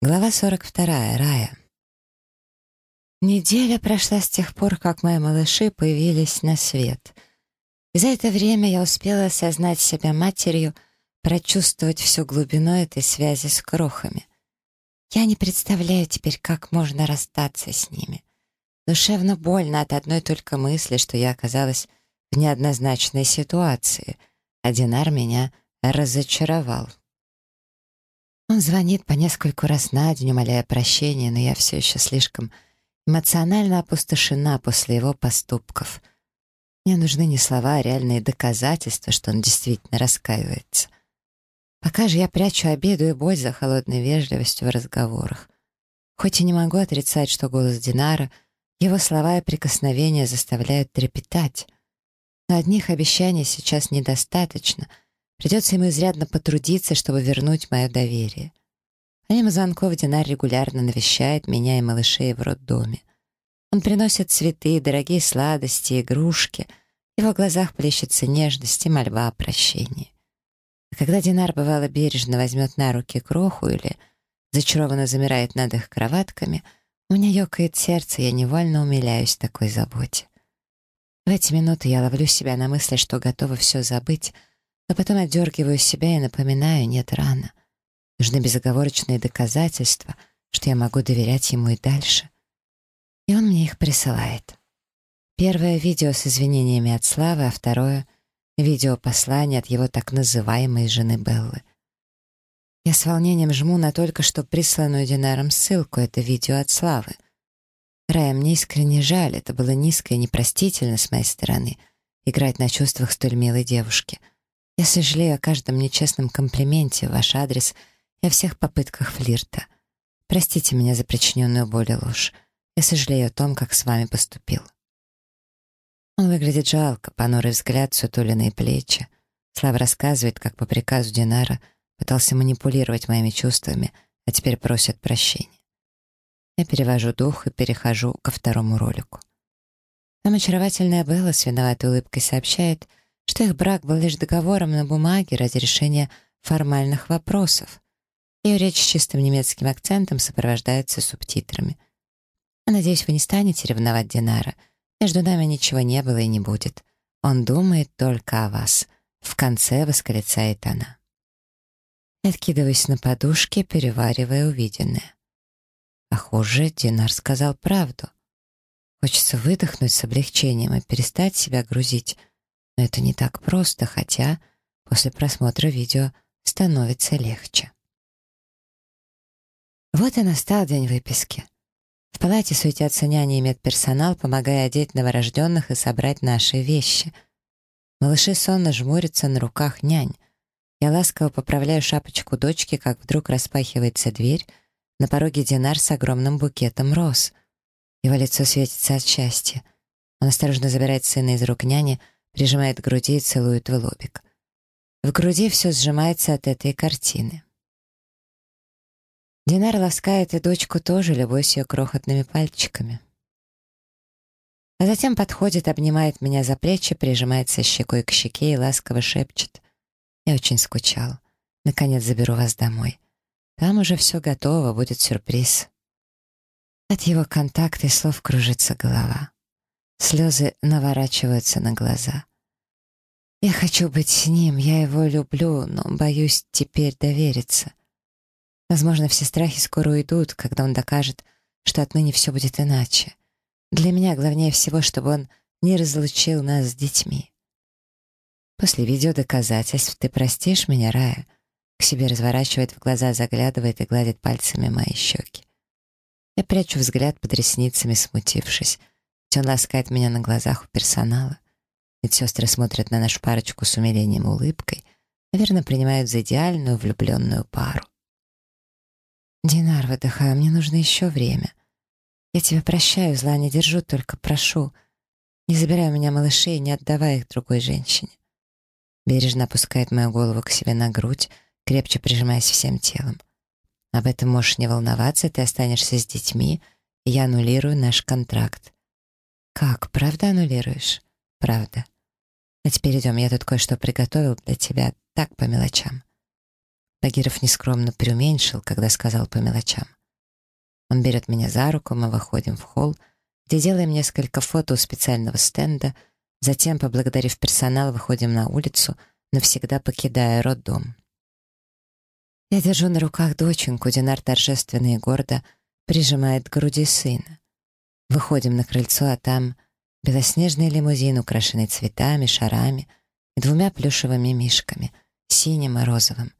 Глава 42. Рая. Неделя прошла с тех пор, как мои малыши появились на свет. И за это время я успела осознать себя матерью, прочувствовать всю глубину этой связи с крохами. Я не представляю теперь, как можно расстаться с ними. Душевно больно от одной только мысли, что я оказалась в неоднозначной ситуации, а Динар меня разочаровал. Он звонит по нескольку раз на день, умоляя прощения, но я все еще слишком эмоционально опустошена после его поступков. Мне нужны не слова, а реальные доказательства, что он действительно раскаивается. Пока же я прячу обиду и боль за холодной вежливостью в разговорах. Хоть и не могу отрицать, что голос Динара, его слова и прикосновения заставляют трепетать. Но одних обещаний сейчас недостаточно — Придется ему изрядно потрудиться, чтобы вернуть мое доверие. Помимо звонков Динар регулярно навещает меня и малышей в роддоме. Он приносит цветы, дорогие сладости, игрушки. В его глазах плещется нежность и мольба о прощении. А когда Динар, бывало, бережно возьмет на руки кроху или зачарованно замирает над их кроватками, у меня ёкает сердце, я невольно умиляюсь такой заботе. В эти минуты я ловлю себя на мысли, что готова все забыть, но потом отдергиваю себя и напоминаю, нет, рано. Нужны безоговорочные доказательства, что я могу доверять ему и дальше. И он мне их присылает. Первое — видео с извинениями от Славы, а второе — видео послание от его так называемой жены Беллы. Я с волнением жму на только что присланную Динаром ссылку, это видео от Славы. Рая, мне искренне жаль, это было низко и непростительно с моей стороны — играть на чувствах столь милой девушки — я сожалею о каждом нечестном комплименте в ваш адрес и о всех попытках флирта. Простите меня за причиненную боль и ложь. Я сожалею о том, как с вами поступил. Он выглядит жалко, понурый взгляд, сутуленные плечи. Слава рассказывает, как по приказу Динара пытался манипулировать моими чувствами, а теперь просит прощения. Я перевожу дух и перехожу ко второму ролику. Там очаровательная Белла с виноватой улыбкой сообщает — что их брак был лишь договором на бумаге ради решения формальных вопросов. Ее речь с чистым немецким акцентом сопровождается субтитрами. А надеюсь, вы не станете ревновать Динара. Между нами ничего не было и не будет. Он думает только о вас. В конце восклицает она. Откидываясь на подушке, переваривая увиденное. Похоже, Динар сказал правду. Хочется выдохнуть с облегчением и перестать себя грузить но это не так просто, хотя после просмотра видео становится легче. Вот и настал день выписки. В палате суетятся няни и медперсонал, помогая одеть новорожденных и собрать наши вещи. Малыши сонно жмурятся на руках нянь. Я ласково поправляю шапочку дочки, как вдруг распахивается дверь. На пороге Динар с огромным букетом роз. Его лицо светится от счастья. Он осторожно забирает сына из рук няни, прижимает к груди и целует в лобик. В груди все сжимается от этой картины. Динар ласкает и дочку тоже, любуясь ее крохотными пальчиками. А затем подходит, обнимает меня за плечи, прижимается щекой к щеке и ласково шепчет. «Я очень скучал. Наконец заберу вас домой. Там уже все готово, будет сюрприз». От его контакта и слов кружится голова. Слезы наворачиваются на глаза. Я хочу быть с ним, я его люблю, но боюсь теперь довериться. Возможно, все страхи скоро уйдут, когда он докажет, что отныне все будет иначе. Для меня главнее всего, чтобы он не разлучил нас с детьми. После видео доказательств ты простишь меня, Рая? К себе разворачивает в глаза, заглядывает и гладит пальцами мои щеки. Я прячу взгляд под ресницами, смутившись. Ведь он ласкает меня на глазах у персонала. Медсестры смотрят на нашу парочку с умилением и улыбкой. Наверное, принимают за идеальную влюбленную пару. «Динар, выдыхаю, мне нужно еще время. Я тебя прощаю, зла не держу, только прошу. Не забирай у меня малышей не отдавай их другой женщине». Бережно опускает мою голову к себе на грудь, крепче прижимаясь всем телом. «Об этом можешь не волноваться, ты останешься с детьми, и я аннулирую наш контракт. «Как, правда аннулируешь?» «Правда. А теперь идем, я тут кое-что приготовил для тебя, так по мелочам». Багиров нескромно преуменьшил, когда сказал по мелочам. Он берет меня за руку, мы выходим в холл, где делаем несколько фото у специального стенда, затем, поблагодарив персонал, выходим на улицу, навсегда покидая роддом. Я держу на руках доченьку, Динар торжественно и гордо прижимает к груди сына. Выходим на крыльцо, а там белоснежный лимузин, украшенный цветами, шарами и двумя плюшевыми мишками, синим и розовым.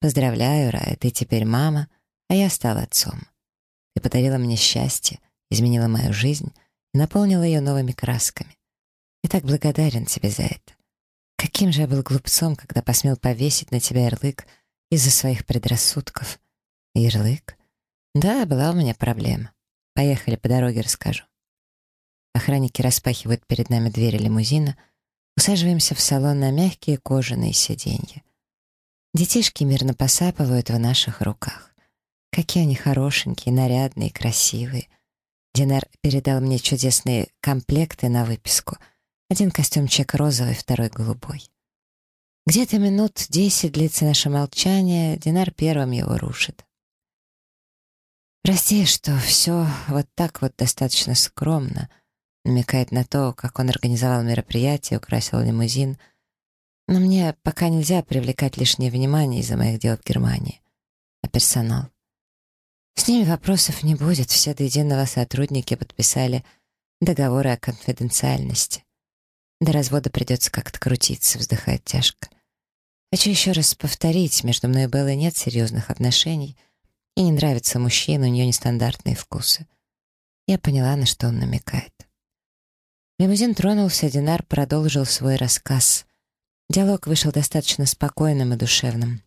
Поздравляю, Рая, ты теперь мама, а я стал отцом. Ты подарила мне счастье, изменила мою жизнь и наполнила ее новыми красками. Я так благодарен тебе за это. Каким же я был глупцом, когда посмел повесить на тебя ярлык из-за своих предрассудков. Ярлык? Да, была у меня проблема. Поехали по дороге, расскажу. Охранники распахивают перед нами двери лимузина, усаживаемся в салон на мягкие кожаные сиденья. Детишки мирно посапывают в наших руках. Какие они хорошенькие, нарядные, красивые. Динар передал мне чудесные комплекты на выписку. Один костюмчик розовый, второй голубой. Где-то минут десять длится наше молчание, Динар первым его рушит. «Прости, что все вот так вот достаточно скромно», намекает на то, как он организовал мероприятие, украсил лимузин — но мне пока нельзя привлекать лишнее внимание из-за моих дел в Германии. А персонал? С ними вопросов не будет. Все до единого сотрудники подписали договоры о конфиденциальности. До развода придется как-то крутиться, вздыхает тяжко. Хочу еще раз повторить, между мной и Беллой нет серьезных отношений, и не нравится мужчина, у нее нестандартные вкусы. Я поняла, на что он намекает. Лимузин тронулся, Динар продолжил свой рассказ. Диалог вышел достаточно спокойным и душевным.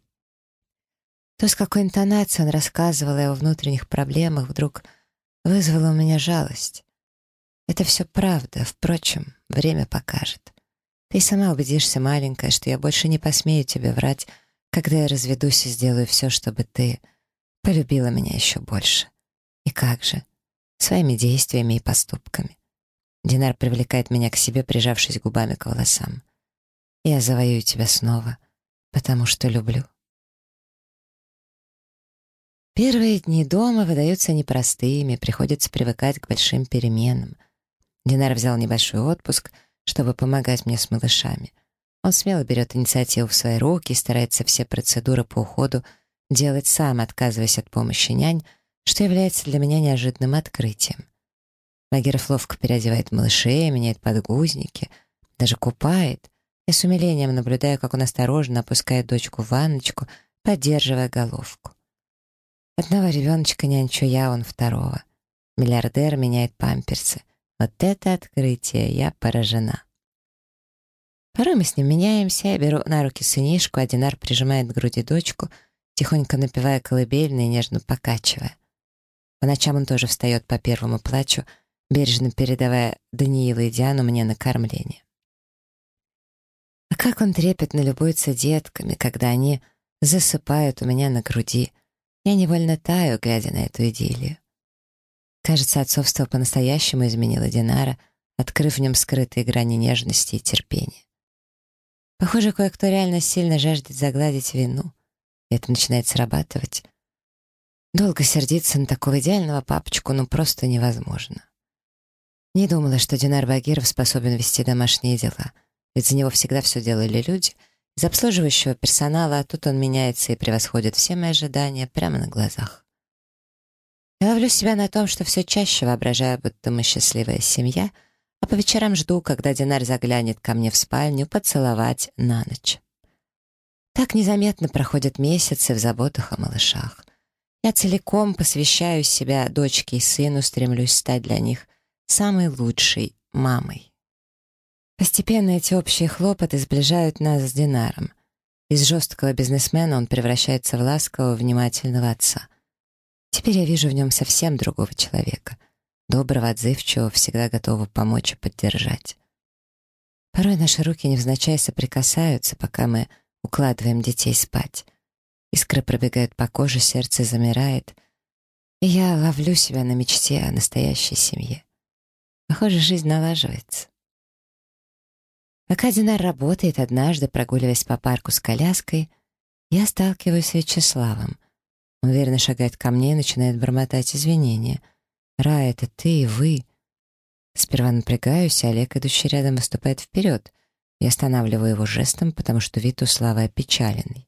То, с какой интонацией он рассказывал о его внутренних проблемах, вдруг вызвало у меня жалость. Это все правда, впрочем, время покажет. Ты сама убедишься, маленькая, что я больше не посмею тебе врать, когда я разведусь и сделаю все, чтобы ты полюбила меня еще больше. И как же? Своими действиями и поступками. Динар привлекает меня к себе, прижавшись губами к волосам. Я завоюю тебя снова, потому что люблю. Первые дни дома выдаются непростыми, приходится привыкать к большим переменам. Динар взял небольшой отпуск, чтобы помогать мне с малышами. Он смело берет инициативу в свои руки и старается все процедуры по уходу делать сам, отказываясь от помощи нянь, что является для меня неожиданным открытием. Магеров ловко переодевает малышей, меняет подгузники, даже купает, я с умилением наблюдаю, как он осторожно опускает дочку в ванночку, поддерживая головку. Одного ребеночка нянчу я, он второго. Миллиардер меняет памперсы. Вот это открытие, я поражена. Порой мы с ним меняемся, я беру на руки сынишку, а Динар прижимает к груди дочку, тихонько напевая колыбельно нежно покачивая. По ночам он тоже встает по первому плачу, бережно передавая Даниила и Диану мне на кормление. А как он трепетно любуется детками, когда они засыпают у меня на груди. Я невольно таю, глядя на эту идиллию. Кажется, отцовство по-настоящему изменило Динара, открыв в нем скрытые грани нежности и терпения. Похоже, кое-кто реально сильно жаждет загладить вину, и это начинает срабатывать. Долго сердиться на такого идеального папочку ну просто невозможно. Не думала, что Динар Багиров способен вести домашние дела — ведь за него всегда все делали люди. Из обслуживающего персонала, а тут он меняется и превосходит все мои ожидания прямо на глазах. Я ловлю себя на том, что все чаще воображаю, будто мы счастливая семья, а по вечерам жду, когда Динар заглянет ко мне в спальню поцеловать на ночь. Так незаметно проходят месяцы в заботах о малышах. Я целиком посвящаю себя дочке и сыну, стремлюсь стать для них самой лучшей мамой. Постепенно эти общие хлопоты сближают нас с Динаром. Из жесткого бизнесмена он превращается в ласкового, внимательного отца. Теперь я вижу в нем совсем другого человека. Доброго, отзывчивого, всегда готового помочь и поддержать. Порой наши руки невзначай соприкасаются, пока мы укладываем детей спать. Искры пробегают по коже, сердце замирает, и я ловлю себя на мечте о настоящей семье. Похоже, жизнь налаживается. Пока Динар работает, однажды, прогуливаясь по парку с коляской, Я сталкиваюсь с Вячеславом. Он уверенно шагает ко мне и начинает бормотать извинения. «Ра, это ты и вы». Сперва напрягаюсь, а Олег, идущий рядом, выступает вперед. Я останавливаю его жестом, потому что вид у Славы опечаленный.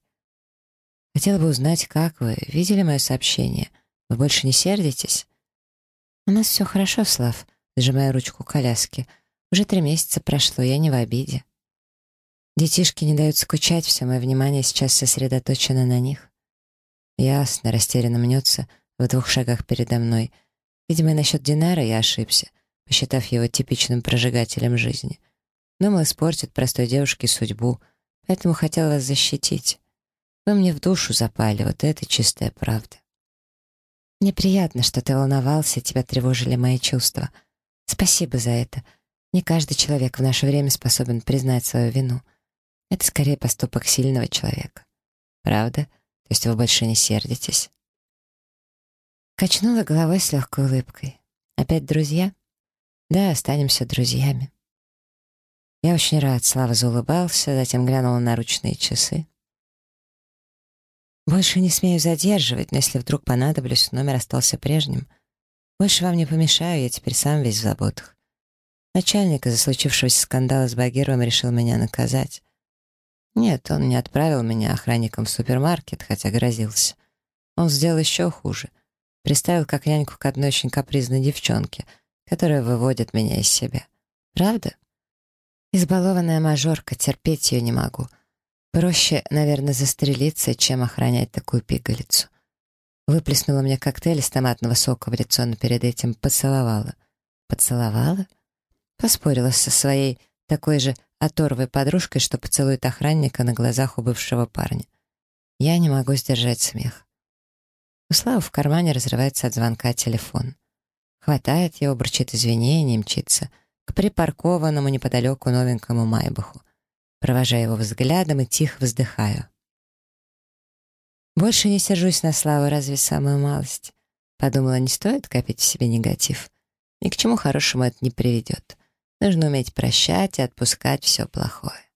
Хотела бы узнать, как вы. Видели мое сообщение? Вы больше не сердитесь? У нас все хорошо, Слав, сжимая ручку коляски. Уже три месяца прошло, я не в обиде. Детишки не дают скучать, все мое внимание сейчас сосредоточено на них. Ясно, растерянно мнется в двух шагах передо мной. Видимо, насчет Динара я ошибся, посчитав его типичным прожигателем жизни. Думал, испортит простой девушке судьбу, поэтому хотел вас защитить. Вы мне в душу запали, вот это чистая правда. Мне приятно, что ты волновался, тебя тревожили мои чувства. Спасибо за это. Не каждый человек в наше время способен признать свою вину. Это скорее поступок сильного человека. Правда? То есть вы больше не сердитесь? Качнула головой с легкой улыбкой. Опять друзья? Да, останемся друзьями. Я очень рад, Слава заулыбался, затем глянул на наручные часы. Больше не смею задерживать, но если вдруг понадоблюсь, номер остался прежним. Больше вам не помешаю, я теперь сам весь в заботах. Начальник из-за случившегося скандала с Багировым решил меня наказать. Нет, он не отправил меня охранником в супермаркет, хотя грозился. Он сделал еще хуже. Приставил как няньку к одной очень капризной девчонке, которая выводит меня из себя. Правда? Избалованная мажорка, терпеть ее не могу. Проще, наверное, застрелиться, чем охранять такую пигалицу. Выплеснула мне коктейль из томатного сока в лицо, но перед этим поцеловала. Поцеловала? Поспорила со своей такой же оторвой подружкой, что поцелует охранника на глазах у бывшего парня. Я не могу сдержать смех. У Славы в кармане разрывается от звонка телефон. Хватает его, бурчит извинения мчится к припаркованному неподалеку новенькому Майбаху провожая его взглядом и тихо вздыхаю. Больше не сержусь на славу, разве самую малость. Подумала, не стоит копить в себе негатив. Ни к чему хорошему это не приведет. Нужно уметь прощать и отпускать все плохое.